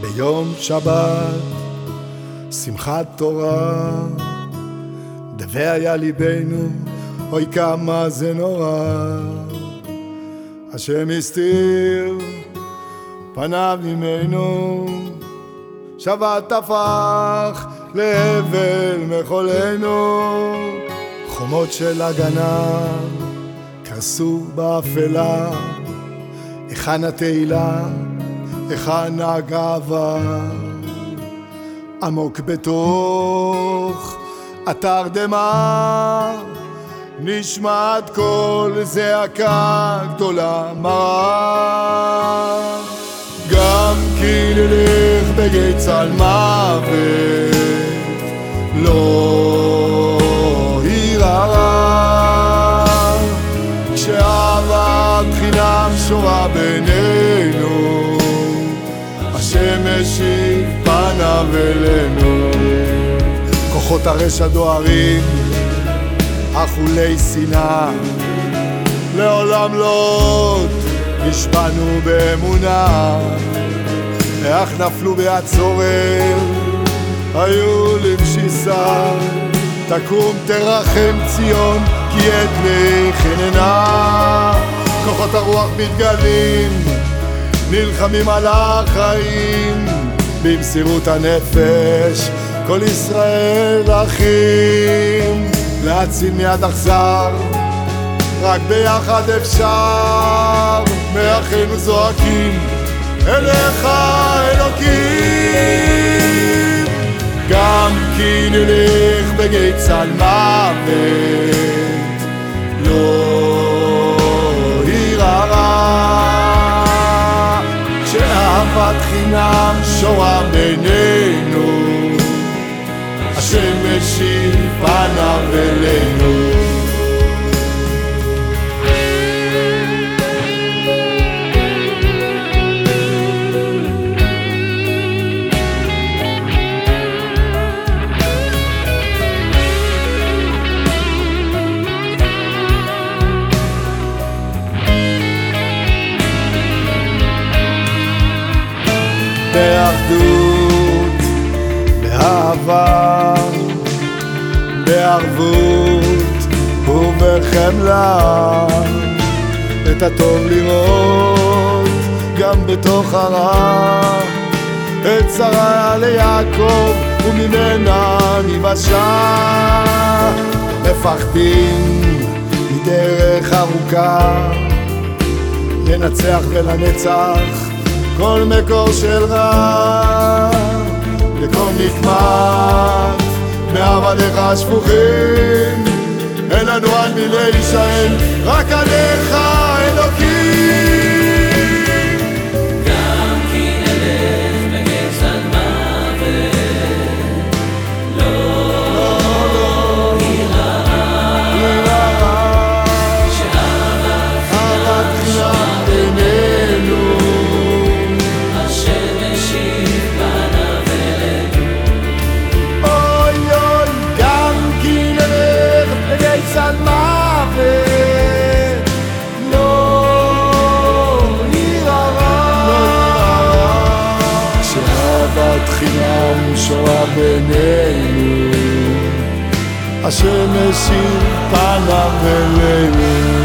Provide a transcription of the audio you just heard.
ביום שבת, שמחת תורה, דווה היה ליבנו, אוי כמה זה נורא. השם הסתיר פניו ממנו, שבת הפך להבל מחולנו, חומות של הגנה קרסו באפלה, היכן התהילה, היכן הגאווה, עמוק בתוך אתר דמה, נשמעת קול זעקה גדולה מרה. גם כי נלך בגיא צל מוות, לא יירא רע. כשאהבת חינם שורה בינינו, השם משיב פניו אלינו. כוחות הרשע דוהרים, אכולי שנאה, לעולם לא עוד נשבענו באמונה, איך נפלו בהצורר, היו למשיסה, תקום תרחם ציון, כי עת לחננה. כוחות הרוח מתגלים, נלחמים על החיים, במסירות הנפש, כל ישראל אחים, להציל מיד אכזר. רק ביחד אפשר, מאחינו זועקים אליך אלוקים. גם כי נלך בגיא צל כשאהבת חינם שורה בינינו, השם משיב פניו אלינו. באחדות, באהבה, בערבות ובחמלה, את הטוב לראות גם בתוך הרע, את שרה ליעקב וממנה ניוושע, מפחדים מדרך ארוכה, לנצח ולנצח כל מקור של רע, לכל נקמת מעבדיך השפוכים, אין לנו על מי להישען, רק עליך חינם שורה בינינו, השם משיב פניו אלינו.